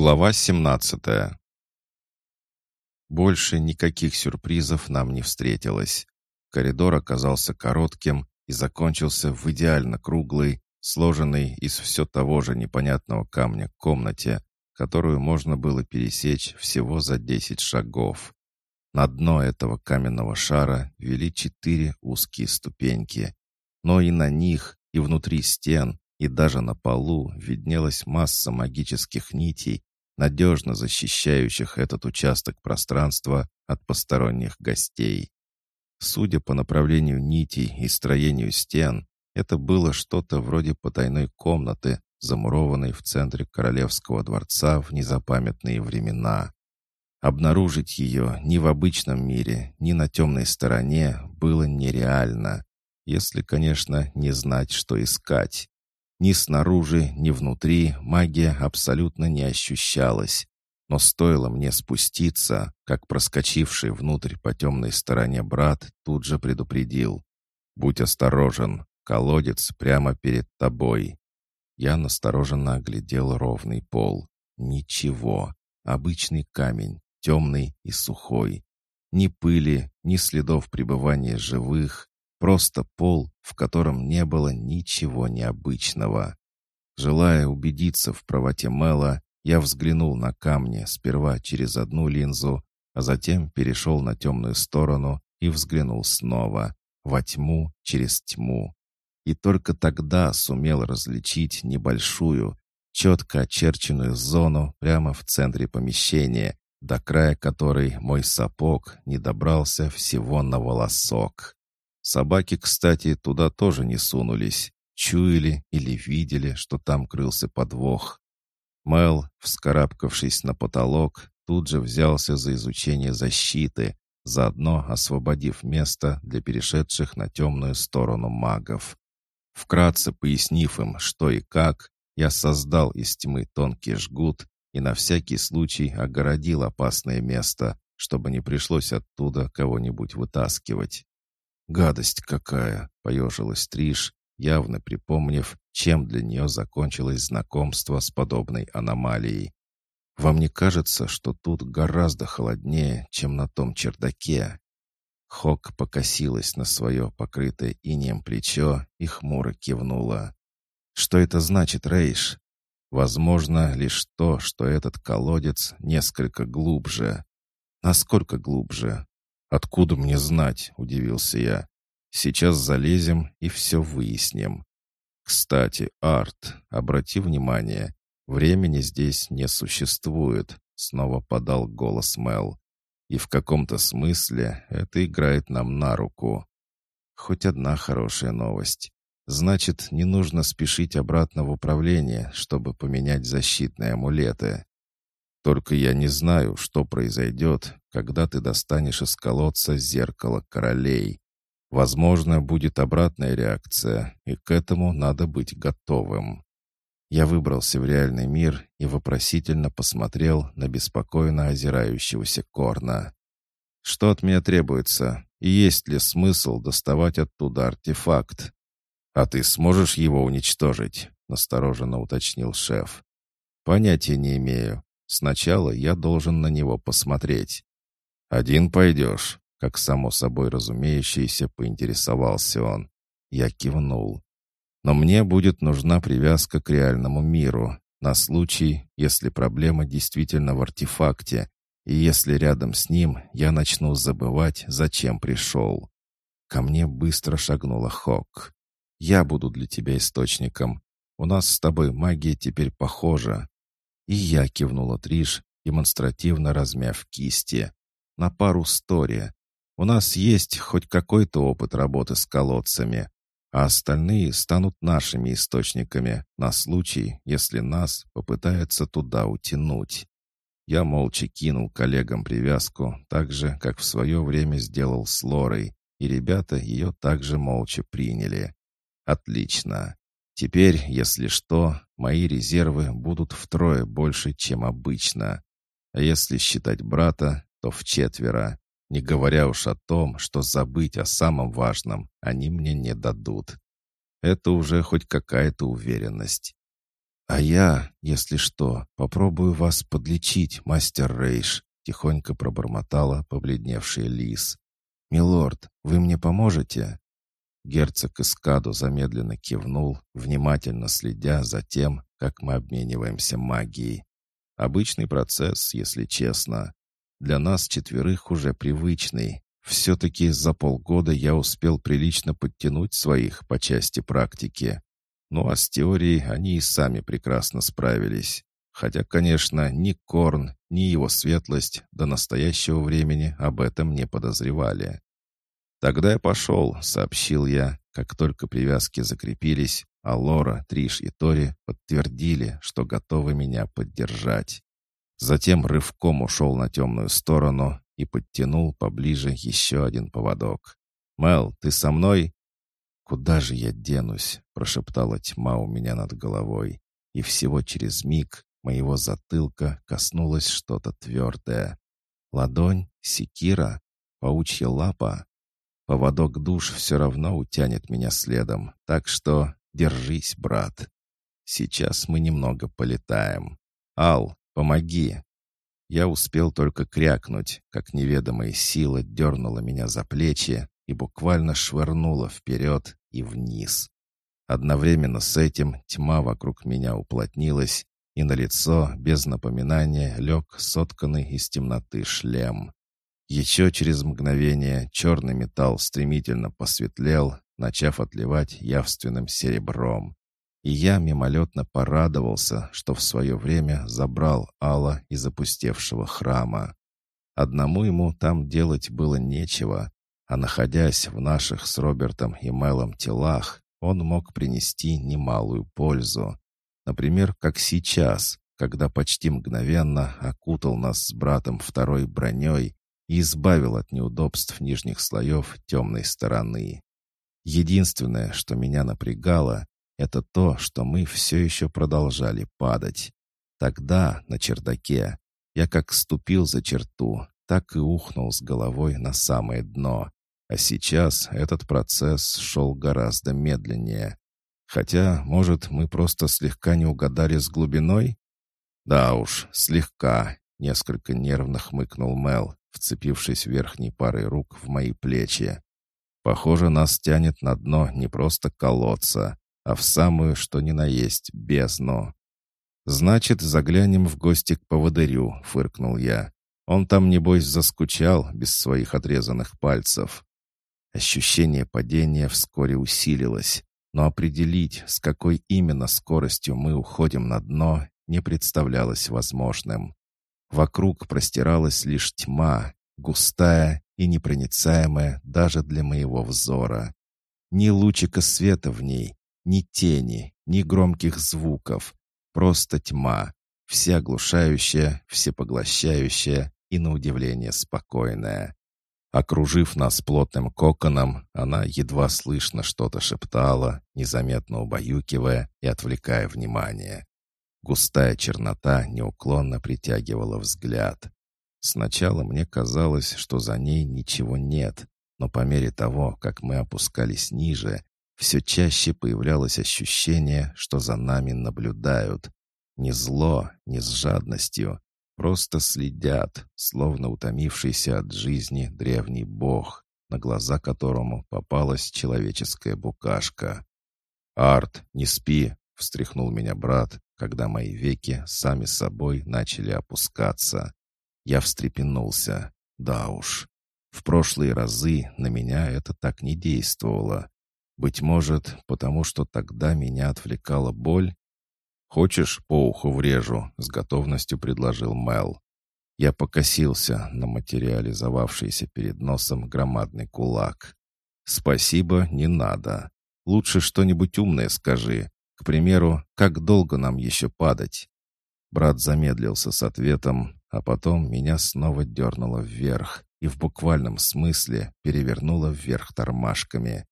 Глава 17 Больше никаких сюрпризов нам не встретилось. Коридор оказался коротким и закончился в идеально круглой, сложенной из все того же непонятного камня комнате, которую можно было пересечь всего за 10 шагов. На дно этого каменного шара вели четыре узкие ступеньки, но и на них, и внутри стен и даже на полу виднелась масса магических нитей, надежно защищающих этот участок пространства от посторонних гостей. Судя по направлению нитей и строению стен, это было что-то вроде потайной комнаты, замурованной в центре королевского дворца в незапамятные времена. Обнаружить ее ни в обычном мире, ни на темной стороне было нереально, если, конечно, не знать, что искать. Ни снаружи, ни внутри магия абсолютно не ощущалась. Но стоило мне спуститься, как проскочивший внутрь по темной стороне брат тут же предупредил. «Будь осторожен, колодец прямо перед тобой». Я настороженно оглядел ровный пол. Ничего. Обычный камень, темный и сухой. Ни пыли, ни следов пребывания живых, Просто пол, в котором не было ничего необычного. Желая убедиться в правоте Мэла, я взглянул на камни сперва через одну линзу, а затем перешел на темную сторону и взглянул снова, во тьму через тьму. И только тогда сумел различить небольшую, четко очерченную зону прямо в центре помещения, до края которой мой сапог не добрался всего на волосок. Собаки, кстати, туда тоже не сунулись. Чуяли или видели, что там крылся подвох. Мел, вскарабкавшись на потолок, тут же взялся за изучение защиты, заодно освободив место для перешедших на темную сторону магов. Вкратце пояснив им, что и как, я создал из тьмы тонкий жгут и на всякий случай огородил опасное место, чтобы не пришлось оттуда кого-нибудь вытаскивать. «Гадость какая!» — поежилась Триш, явно припомнив, чем для нее закончилось знакомство с подобной аномалией. «Вам не кажется, что тут гораздо холоднее, чем на том чердаке?» Хок покосилась на свое покрытое инеем плечо и хмуро кивнула. «Что это значит, Рейш?» «Возможно, лишь то, что этот колодец несколько глубже». «Насколько глубже?» «Откуда мне знать?» — удивился я. «Сейчас залезем и все выясним». «Кстати, Арт, обрати внимание, времени здесь не существует», — снова подал голос Мел. «И в каком-то смысле это играет нам на руку». Хоть одна хорошая новость. Значит, не нужно спешить обратно в управление, чтобы поменять защитные амулеты. Только я не знаю, что произойдет, когда ты достанешь из колодца зеркало королей. Возможно, будет обратная реакция, и к этому надо быть готовым. Я выбрался в реальный мир и вопросительно посмотрел на беспокойно озирающегося Корна. «Что от меня требуется? И есть ли смысл доставать оттуда артефакт?» «А ты сможешь его уничтожить?» — настороженно уточнил шеф. «Понятия не имею. Сначала я должен на него посмотреть. «Один пойдешь», — как само собой разумеющееся поинтересовался он. Я кивнул. «Но мне будет нужна привязка к реальному миру, на случай, если проблема действительно в артефакте, и если рядом с ним я начну забывать, зачем пришел». Ко мне быстро шагнула Хок. «Я буду для тебя источником. У нас с тобой магия теперь похожа». И я кивнула Триш, демонстративно размяв кисти на пару стори. У нас есть хоть какой-то опыт работы с колодцами, а остальные станут нашими источниками на случай, если нас попытаются туда утянуть. Я молча кинул коллегам привязку, так же, как в свое время сделал с Лорой, и ребята ее также молча приняли. Отлично. Теперь, если что, мои резервы будут втрое больше, чем обычно. А если считать брата, то в четверо, не говоря уж о том, что забыть о самом важном они мне не дадут. Это уже хоть какая-то уверенность. «А я, если что, попробую вас подлечить, мастер Рейш», тихонько пробормотала побледневшая лис. «Милорд, вы мне поможете?» Герцог Искаду замедленно кивнул, внимательно следя за тем, как мы обмениваемся магией. Обычный процесс, если честно. Для нас четверых уже привычный. Все-таки за полгода я успел прилично подтянуть своих по части практики. Ну а с теорией они и сами прекрасно справились. Хотя, конечно, ни Корн, ни его светлость до настоящего времени об этом не подозревали. «Тогда я пошел», — сообщил я, как только привязки закрепились, а Лора, Триш и Тори подтвердили, что готовы меня поддержать. Затем рывком ушел на темную сторону и подтянул поближе еще один поводок. «Мел, ты со мной?» «Куда же я денусь?» — прошептала тьма у меня над головой. И всего через миг моего затылка коснулось что-то твердое. Ладонь, секира, паучья лапа. Поводок душ все равно утянет меня следом, так что держись, брат. Сейчас мы немного полетаем. Ал, помоги. Я успел только крякнуть, как неведомая сила дернула меня за плечи и буквально швырнула вперед и вниз. Одновременно с этим тьма вокруг меня уплотнилась, и на лицо без напоминания лег сотканный из темноты шлем. Еще через мгновение черный металл стремительно посветлел, начав отливать явственным серебром. И я мимолетно порадовался, что в свое время забрал Алла из опустевшего храма. Одному ему там делать было нечего, а находясь в наших с Робертом и Мелом телах, он мог принести немалую пользу. Например, как сейчас, когда почти мгновенно окутал нас с братом второй броней и избавил от неудобств нижних слоев темной стороны. Единственное, что меня напрягало, это то, что мы все еще продолжали падать. Тогда, на чердаке, я как ступил за черту, так и ухнул с головой на самое дно. А сейчас этот процесс шел гораздо медленнее. Хотя, может, мы просто слегка не угадали с глубиной? Да уж, слегка, несколько нервно хмыкнул Мел, вцепившись верхней парой рук в мои плечи. Похоже, нас тянет на дно не просто колодца, а в самую, что ни на есть, бездну. «Значит, заглянем в гости к поводырю», — фыркнул я. «Он там, небось, заскучал без своих отрезанных пальцев». Ощущение падения вскоре усилилось, но определить, с какой именно скоростью мы уходим на дно, не представлялось возможным. Вокруг простиралась лишь тьма, густая и непроницаемая даже для моего взора. Ни лучика света в ней, ни тени, ни громких звуков. Просто тьма, всеоглушающая, всепоглощающая и, на удивление, спокойная. Окружив нас плотным коконом, она едва слышно что-то шептала, незаметно убаюкивая и отвлекая внимание. Густая чернота неуклонно притягивала взгляд. Сначала мне казалось, что за ней ничего нет, но по мере того, как мы опускались ниже, все чаще появлялось ощущение, что за нами наблюдают. Не зло, не с жадностью, просто следят, словно утомившийся от жизни древний бог, на глаза которому попалась человеческая букашка. «Арт, не спи!» — встряхнул меня брат, когда мои веки сами собой начали опускаться. Я встрепенулся. Да уж. В прошлые разы на меня это так не действовало. Быть может, потому что тогда меня отвлекала боль? «Хочешь, по уху врежу?» — с готовностью предложил Мел. Я покосился на материализовавшийся перед носом громадный кулак. «Спасибо, не надо. Лучше что-нибудь умное скажи. К примеру, как долго нам еще падать?» Брат замедлился с ответом, а потом меня снова дернуло вверх и в буквальном смысле перевернуло вверх тормашками.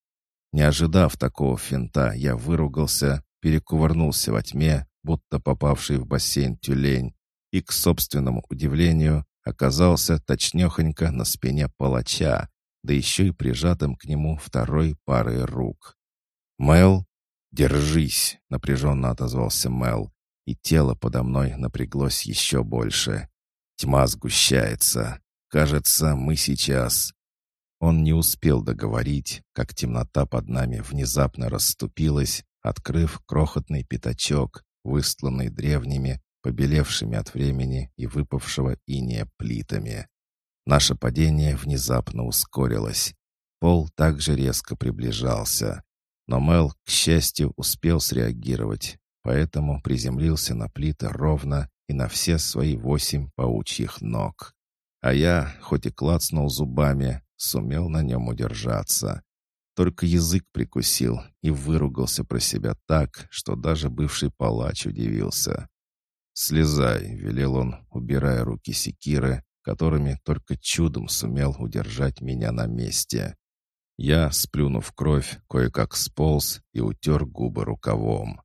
Не ожидав такого финта, я выругался, перекувырнулся во тьме, будто попавший в бассейн тюлень, и, к собственному удивлению, оказался точнехонько на спине палача, да еще и прижатым к нему второй парой рук. «Мэл, держись!» — напряженно отозвался Мэл, и тело подо мной напряглось еще больше. Тьма сгущается. Кажется, мы сейчас... Он не успел договорить, как темнота под нами внезапно расступилась, открыв крохотный пятачок, выстланный древними, побелевшими от времени и выпавшего иния плитами. Наше падение внезапно ускорилось. Пол также резко приближался. Но Мел, к счастью, успел среагировать, поэтому приземлился на плиты ровно и на все свои восемь паучьих ног. А я, хоть и клацнул зубами, сумел на нем удержаться. Только язык прикусил и выругался про себя так, что даже бывший палач удивился. «Слезай», — велел он, убирая руки секиры, которыми только чудом сумел удержать меня на месте. Я, сплюнув кровь, кое-как сполз и утер губы рукавом.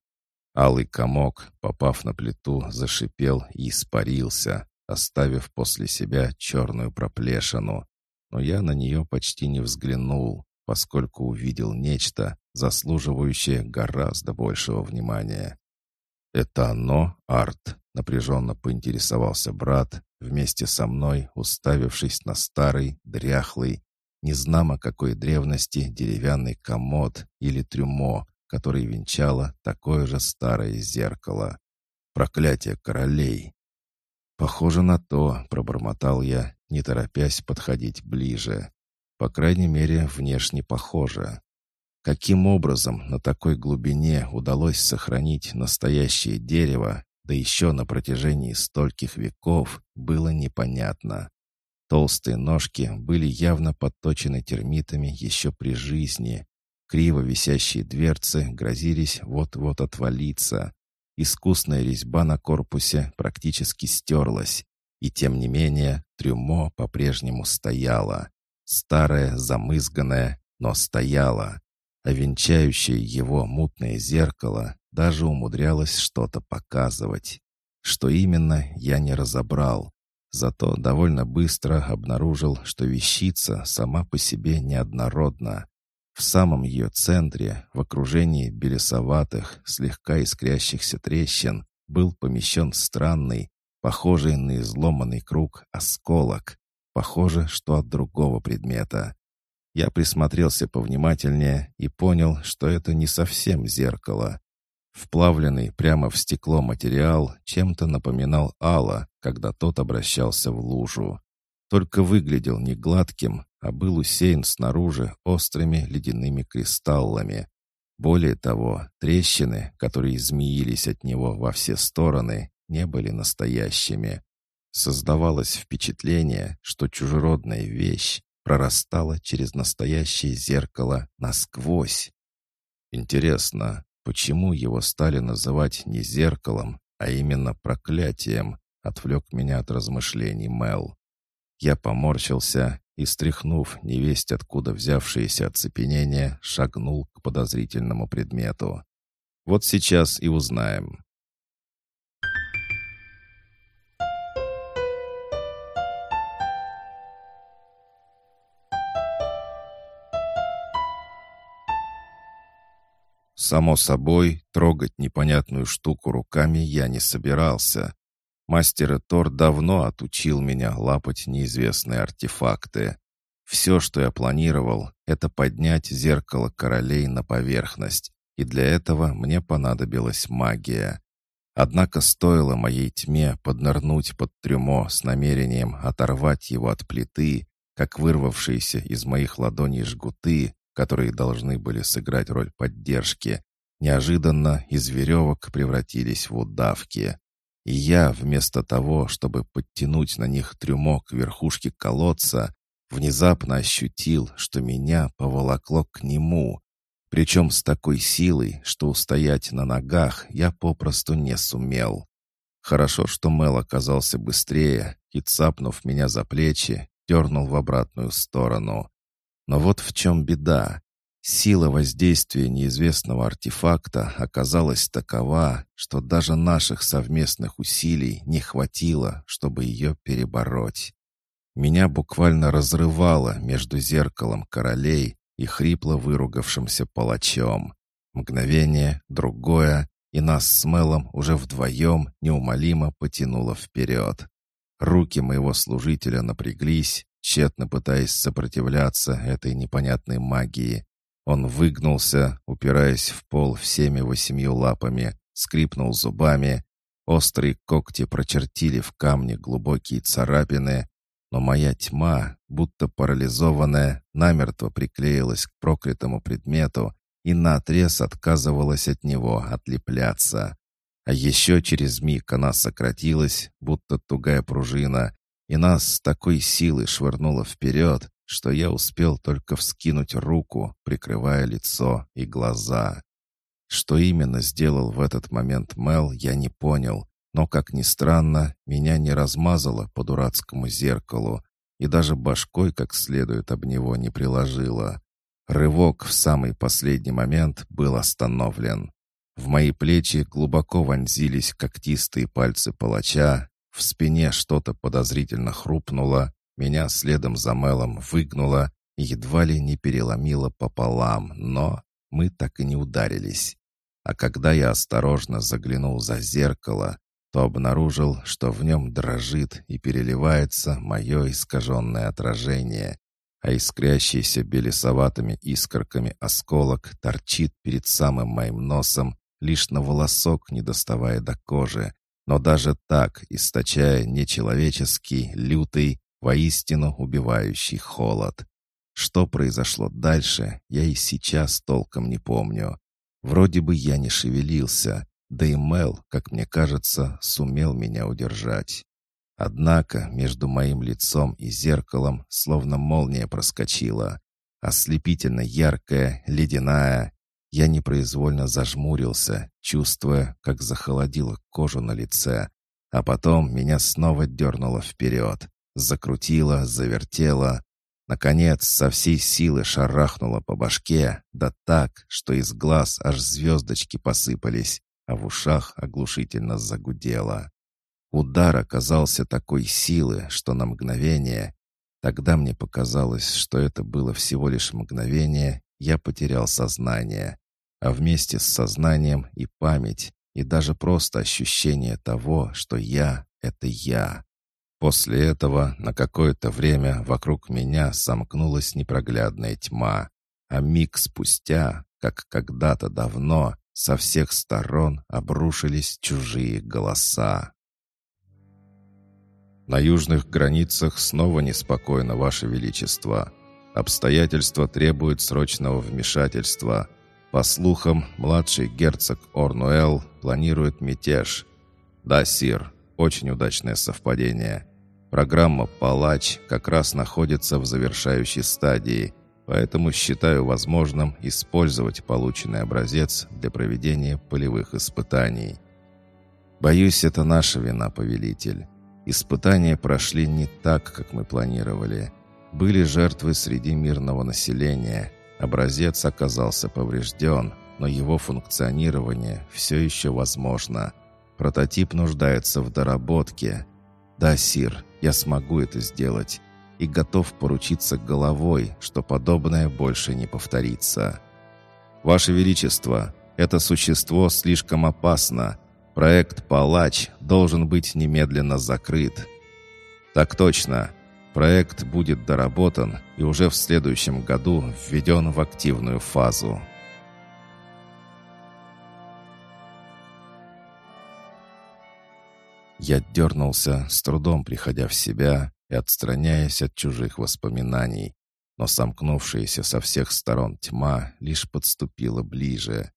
Алый комок, попав на плиту, зашипел и испарился, оставив после себя черную проплешину. Но я на нее почти не взглянул, поскольку увидел нечто, заслуживающее гораздо большего внимания. «Это оно, Арт?» — напряженно поинтересовался брат, вместе со мной уставившись на старый, дряхлый, незнамо какой древности деревянный комод или трюмо, который венчало такое же старое зеркало. Проклятие королей! «Похоже на то», — пробормотал я, не торопясь подходить ближе. «По крайней мере, внешне похоже». Каким образом на такой глубине удалось сохранить настоящее дерево, да еще на протяжении стольких веков, было непонятно. Толстые ножки были явно подточены термитами еще при жизни, Криво висящие дверцы грозились вот-вот отвалиться. Искусная резьба на корпусе практически стерлась. И тем не менее трюмо по-прежнему стояло. Старое, замызганное, но стояло. А венчающее его мутное зеркало даже умудрялось что-то показывать. Что именно, я не разобрал. Зато довольно быстро обнаружил, что вещица сама по себе неоднородна. В самом ее центре, в окружении белесоватых, слегка искрящихся трещин, был помещен странный, похожий на изломанный круг осколок. Похоже, что от другого предмета. Я присмотрелся повнимательнее и понял, что это не совсем зеркало. Вплавленный прямо в стекло материал чем-то напоминал Алла, когда тот обращался в лужу. Только выглядел не гладким, а был усеян снаружи острыми ледяными кристаллами. Более того, трещины, которые змеились от него во все стороны, не были настоящими. Создавалось впечатление, что чужеродная вещь прорастала через настоящее зеркало насквозь. Интересно, почему его стали называть не зеркалом, а именно проклятием, отвлек меня от размышлений Мел. Я поморщился и, стряхнув невесть откуда взявшееся оцепенение, шагнул к подозрительному предмету. Вот сейчас и узнаем. Само собой, трогать непонятную штуку руками я не собирался. Мастер Тор давно отучил меня лапать неизвестные артефакты. Все, что я планировал, это поднять зеркало королей на поверхность, и для этого мне понадобилась магия. Однако стоило моей тьме поднырнуть под трюмо с намерением оторвать его от плиты, как вырвавшиеся из моих ладоней жгуты, которые должны были сыграть роль поддержки, неожиданно из веревок превратились в удавки. И я, вместо того, чтобы подтянуть на них трюмо к верхушке колодца, внезапно ощутил, что меня поволокло к нему, причем с такой силой, что устоять на ногах я попросту не сумел. Хорошо, что Мел оказался быстрее и, цапнув меня за плечи, дернул в обратную сторону. Но вот в чем беда. Сила воздействия неизвестного артефакта оказалась такова, что даже наших совместных усилий не хватило, чтобы ее перебороть. Меня буквально разрывало между зеркалом королей и хрипло выругавшимся палачом. Мгновение, другое, и нас с Мелом уже вдвоем неумолимо потянуло вперед. Руки моего служителя напряглись, тщетно пытаясь сопротивляться этой непонятной магии. Он выгнулся, упираясь в пол всеми восемью лапами, скрипнул зубами. Острые когти прочертили в камне глубокие царапины, но моя тьма, будто парализованная, намертво приклеилась к проклятому предмету и наотрез отказывалась от него отлепляться. А еще через миг она сократилась, будто тугая пружина, и нас с такой силой швырнуло вперед, что я успел только вскинуть руку, прикрывая лицо и глаза. Что именно сделал в этот момент Мел, я не понял, но, как ни странно, меня не размазало по дурацкому зеркалу и даже башкой как следует об него не приложило. Рывок в самый последний момент был остановлен. В мои плечи глубоко вонзились когтистые пальцы палача, в спине что-то подозрительно хрупнуло, меня следом за Мелом выгнуло и едва ли не переломило пополам, но мы так и не ударились. А когда я осторожно заглянул за зеркало, то обнаружил, что в нем дрожит и переливается мое искаженное отражение, а искрящийся белесоватыми искорками осколок торчит перед самым моим носом, лишь на волосок не доставая до кожи, но даже так, источая нечеловеческий, лютый, воистину убивающий холод. Что произошло дальше, я и сейчас толком не помню. Вроде бы я не шевелился, да и Мел, как мне кажется, сумел меня удержать. Однако между моим лицом и зеркалом словно молния проскочила. Ослепительно яркая, ледяная, я непроизвольно зажмурился, чувствуя, как захолодило кожу на лице, а потом меня снова дернуло вперед, закрутило, завертело. Наконец, со всей силы шарахнуло по башке, да так, что из глаз аж звездочки посыпались, а в ушах оглушительно загудело. Удар оказался такой силы, что на мгновение, тогда мне показалось, что это было всего лишь мгновение, я потерял сознание а вместе с сознанием и память, и даже просто ощущение того, что я — это я. После этого на какое-то время вокруг меня сомкнулась непроглядная тьма, а миг спустя, как когда-то давно, со всех сторон обрушились чужие голоса. «На южных границах снова неспокойно, Ваше Величество. Обстоятельства требуют срочного вмешательства», по слухам, младший герцог Орнуэл планирует мятеж. Да, Сир, очень удачное совпадение. Программа «Палач» как раз находится в завершающей стадии, поэтому считаю возможным использовать полученный образец для проведения полевых испытаний. Боюсь, это наша вина, повелитель. Испытания прошли не так, как мы планировали. Были жертвы среди мирного населения – Образец оказался поврежден, но его функционирование все еще возможно. Прототип нуждается в доработке. Да, Сир, я смогу это сделать и готов поручиться головой, что подобное больше не повторится. Ваше Величество, это существо слишком опасно. Проект «Палач» должен быть немедленно закрыт. Так точно. Проект будет доработан и уже в следующем году введен в активную фазу. Я дернулся, с трудом приходя в себя и отстраняясь от чужих воспоминаний, но сомкнувшаяся со всех сторон тьма лишь подступила ближе.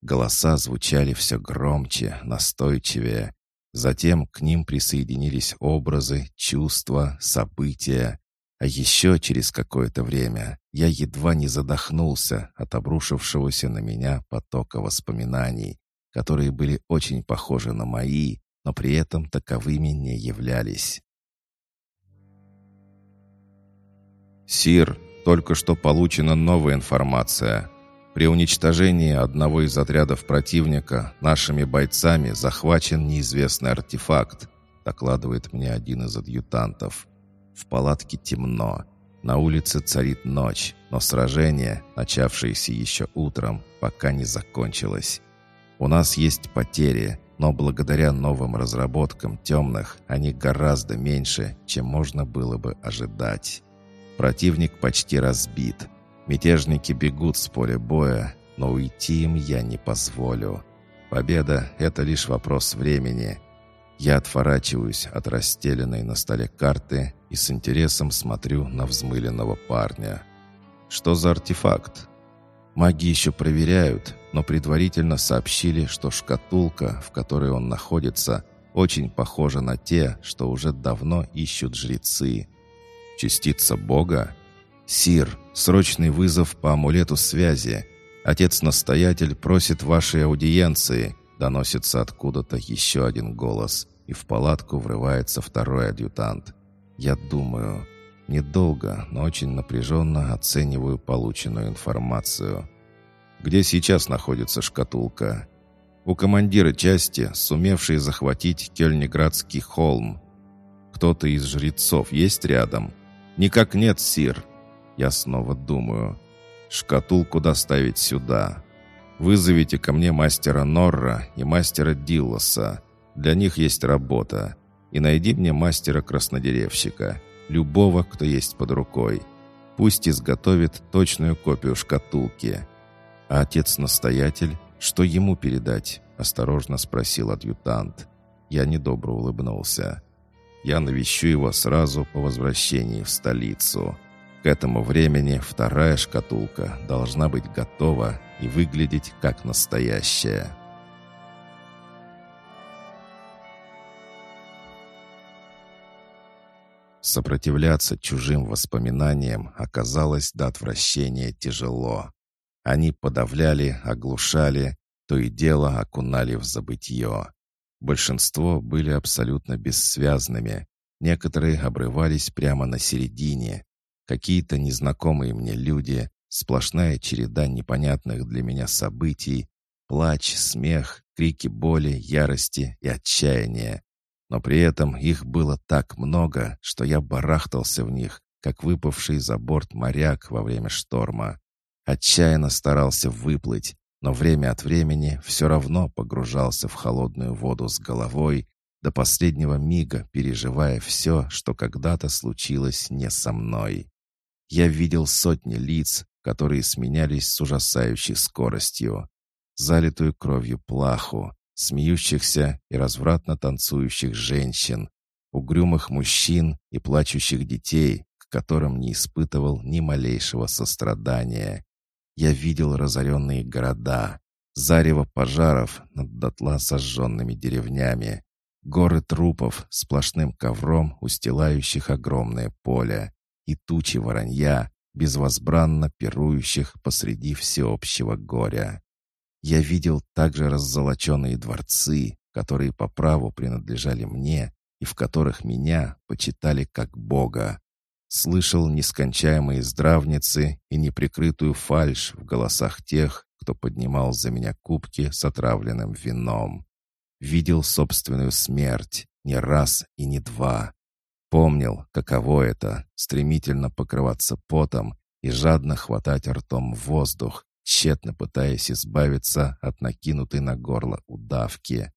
Голоса звучали все громче, настойчивее, Затем к ним присоединились образы, чувства, события. А еще через какое-то время я едва не задохнулся от обрушившегося на меня потока воспоминаний, которые были очень похожи на мои, но при этом таковыми не являлись. «Сир, только что получена новая информация. При уничтожении одного из отрядов противника нашими бойцами захвачен неизвестный артефакт, докладывает мне один из адъютантов. В палатке темно. На улице царит ночь, но сражение, начавшееся еще утром, пока не закончилось. У нас есть потери, но благодаря новым разработкам темных они гораздо меньше, чем можно было бы ожидать. Противник почти разбит. Мятежники бегут с поля боя, но уйти им я не позволю. Победа — это лишь вопрос времени. Я отворачиваюсь от расстеленной на столе карты и с интересом смотрю на взмыленного парня. Что за артефакт? Маги еще проверяют, но предварительно сообщили, что шкатулка, в которой он находится, очень похожа на те, что уже давно ищут жрецы. Частица Бога? Сир, срочный вызов по амулету связи. Отец-настоятель просит вашей аудиенции. Доносится откуда-то еще один голос, и в палатку врывается второй адъютант. Я думаю, недолго, но очень напряженно оцениваю полученную информацию. Где сейчас находится шкатулка? У командира части, сумевшей захватить Кельниградский холм. Кто-то из жрецов есть рядом? Никак нет, сир. Я снова думаю. Шкатулку доставить сюда. Вызовите ко мне мастера Норра и мастера Диллоса. Для них есть работа. И найди мне мастера-краснодеревщика. Любого, кто есть под рукой. Пусть изготовит точную копию шкатулки. «А отец-настоятель? Что ему передать?» — осторожно спросил адъютант. Я недобро улыбнулся. «Я навещу его сразу по возвращении в столицу. К этому времени вторая шкатулка должна быть готова и выглядеть как настоящая». Сопротивляться чужим воспоминаниям оказалось до отвращения тяжело. Они подавляли, оглушали, то и дело окунали в забытье. Большинство были абсолютно бессвязными, некоторые обрывались прямо на середине. Какие-то незнакомые мне люди, сплошная череда непонятных для меня событий, плач, смех, крики боли, ярости и отчаяния. Но при этом их было так много, что я барахтался в них, как выпавший за борт моряк во время шторма. Отчаянно старался выплыть, но время от времени все равно погружался в холодную воду с головой, до последнего мига переживая все, что когда-то случилось не со мной. Я видел сотни лиц, которые сменялись с ужасающей скоростью. Залитую кровью плаху, смеющихся и развратно танцующих женщин, угрюмых мужчин и плачущих детей, к которым не испытывал ни малейшего сострадания. Я видел разоренные города, зарево пожаров над дотла сожженными деревнями, горы трупов сплошным ковром, устилающих огромное поле, и тучи воронья, безвозбранно пирующих посреди всеобщего горя. Я видел также раззолоченные дворцы, которые по праву принадлежали мне и в которых меня почитали как бога слышал нескончаемые здравницы и неприкрытую фальшь в голосах тех, кто поднимал за меня кубки с отравленным вином. Видел собственную смерть не раз и не два. Помнил, каково это — стремительно покрываться потом и жадно хватать ртом воздух, тщетно пытаясь избавиться от накинутой на горло удавки.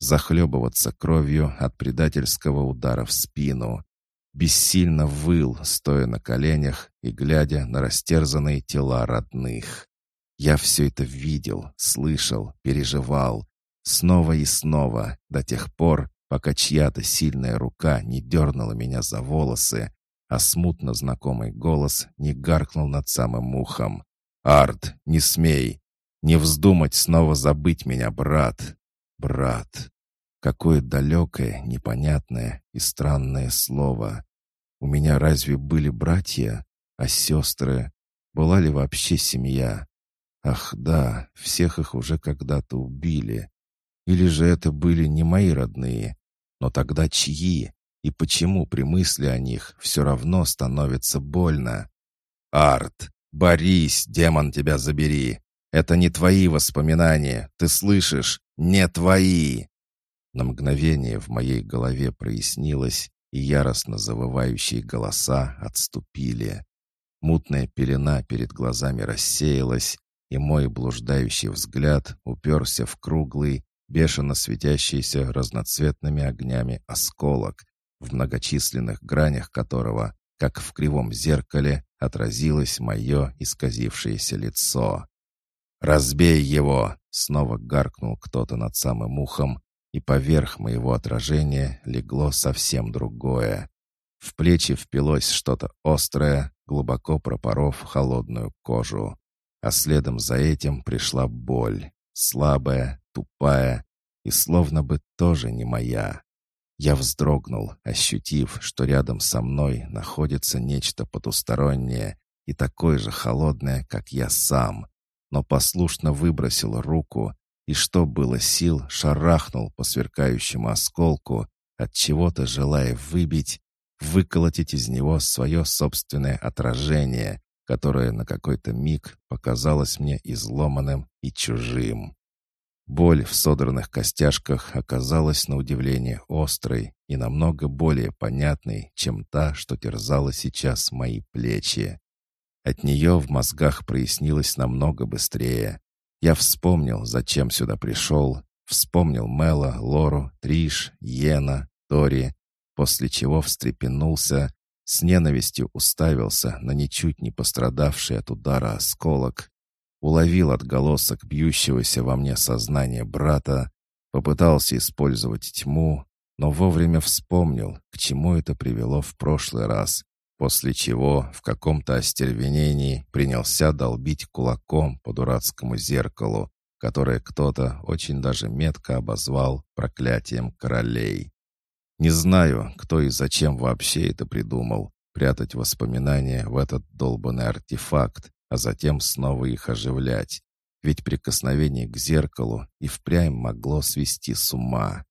Захлебываться кровью от предательского удара в спину, бессильно выл, стоя на коленях и глядя на растерзанные тела родных. Я все это видел, слышал, переживал, снова и снова, до тех пор, пока чья-то сильная рука не дернула меня за волосы, а смутно знакомый голос не гаркнул над самым ухом. «Арт, не смей! Не вздумать снова забыть меня, брат! Брат!» Какое далекое, непонятное и странное слово. У меня разве были братья, а сестры? Была ли вообще семья? Ах да, всех их уже когда-то убили. Или же это были не мои родные? Но тогда чьи? И почему при мысли о них все равно становится больно? Арт, Борис, демон тебя забери! Это не твои воспоминания, ты слышишь? Не твои!» На мгновение в моей голове прояснилось, и яростно завывающие голоса отступили. Мутная пелена перед глазами рассеялась, и мой блуждающий взгляд уперся в круглый, бешено светящийся разноцветными огнями осколок, в многочисленных гранях которого, как в кривом зеркале, отразилось мое исказившееся лицо. «Разбей его!» — снова гаркнул кто-то над самым ухом, и поверх моего отражения легло совсем другое. В плечи впилось что-то острое, глубоко пропоров холодную кожу. А следом за этим пришла боль, слабая, тупая и словно бы тоже не моя. Я вздрогнул, ощутив, что рядом со мной находится нечто потустороннее и такое же холодное, как я сам, но послушно выбросил руку и, что было сил, шарахнул по сверкающему осколку, от чего-то желая выбить, выколотить из него свое собственное отражение, которое на какой-то миг показалось мне изломанным и чужим. Боль в содранных костяшках оказалась на удивление острой и намного более понятной, чем та, что терзала сейчас мои плечи. От нее в мозгах прояснилось намного быстрее. Я вспомнил, зачем сюда пришел, вспомнил Мела, Лору, Триш, Йена, Тори, после чего встрепенулся, с ненавистью уставился на ничуть не пострадавший от удара осколок уловил отголосок бьющегося во мне сознания брата, попытался использовать тьму, но вовремя вспомнил, к чему это привело в прошлый раз, после чего в каком-то остервенении принялся долбить кулаком по дурацкому зеркалу, которое кто-то очень даже метко обозвал проклятием королей. Не знаю, кто и зачем вообще это придумал, прятать воспоминания в этот долбанный артефакт, а затем снова их оживлять. Ведь прикосновение к зеркалу и впрямь могло свести с ума.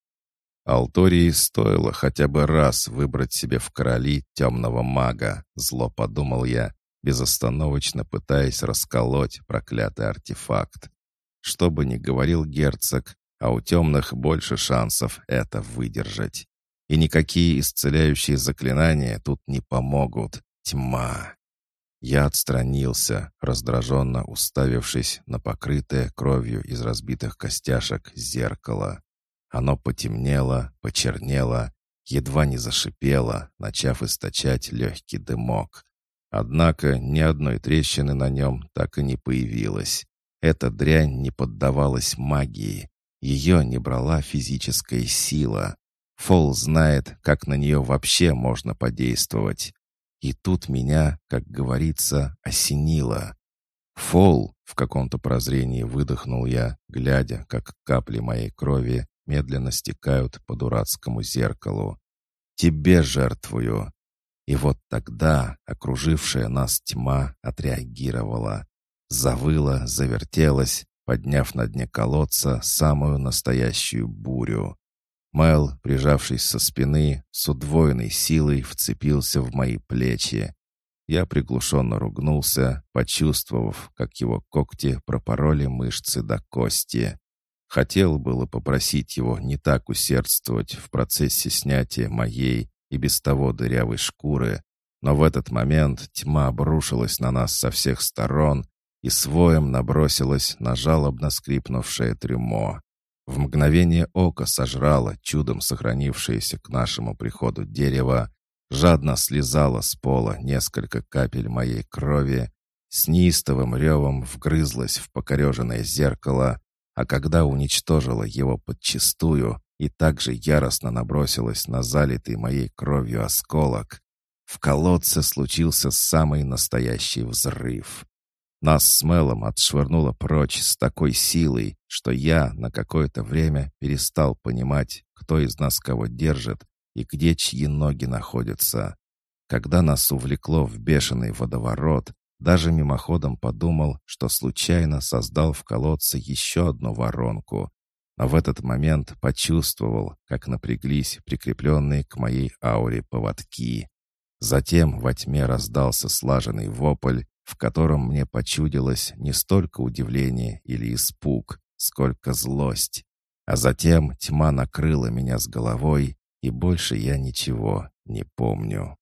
Алтории стоило хотя бы раз выбрать себе в короли темного мага, зло подумал я, безостановочно пытаясь расколоть проклятый артефакт. Что бы ни говорил герцог, а у темных больше шансов это выдержать. И никакие исцеляющие заклинания тут не помогут. Тьма. Я отстранился, раздраженно уставившись на покрытое кровью из разбитых костяшек зеркало. Оно потемнело, почернело, едва не зашипело, начав источать легкий дымок. Однако ни одной трещины на нем так и не появилось. Эта дрянь не поддавалась магии. Ее не брала физическая сила. Фол знает, как на нее вообще можно подействовать. И тут меня, как говорится, осенило. «Фол!» — в каком-то прозрении выдохнул я, глядя, как капли моей крови медленно стекают по дурацкому зеркалу. «Тебе жертвую!» И вот тогда окружившая нас тьма отреагировала. Завыла, завертелась, подняв на дне колодца самую настоящую бурю. Майл, прижавшись со спины, с удвоенной силой вцепился в мои плечи. Я приглушенно ругнулся, почувствовав, как его когти пропороли мышцы до кости. Хотел было попросить его не так усердствовать в процессе снятия моей и без того дырявой шкуры, но в этот момент тьма обрушилась на нас со всех сторон и своем набросилась на жалобно скрипнувшее трюмо. В мгновение ока сожрало чудом сохранившееся к нашему приходу дерево, жадно слезало с пола несколько капель моей крови, с неистовым ревом вгрызлась в покореженное зеркало, а когда уничтожила его подчистую и также яростно набросилась на залитый моей кровью осколок, в колодце случился самый настоящий взрыв. Нас с Мелом отшвырнуло прочь с такой силой, что я на какое-то время перестал понимать, кто из нас кого держит и где чьи ноги находятся. Когда нас увлекло в бешеный водоворот, даже мимоходом подумал, что случайно создал в колодце еще одну воронку. Но в этот момент почувствовал, как напряглись прикрепленные к моей ауре поводки. Затем во тьме раздался слаженный вопль, в котором мне почудилось не столько удивление или испуг, сколько злость. А затем тьма накрыла меня с головой, и больше я ничего не помню.